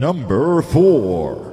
Number four.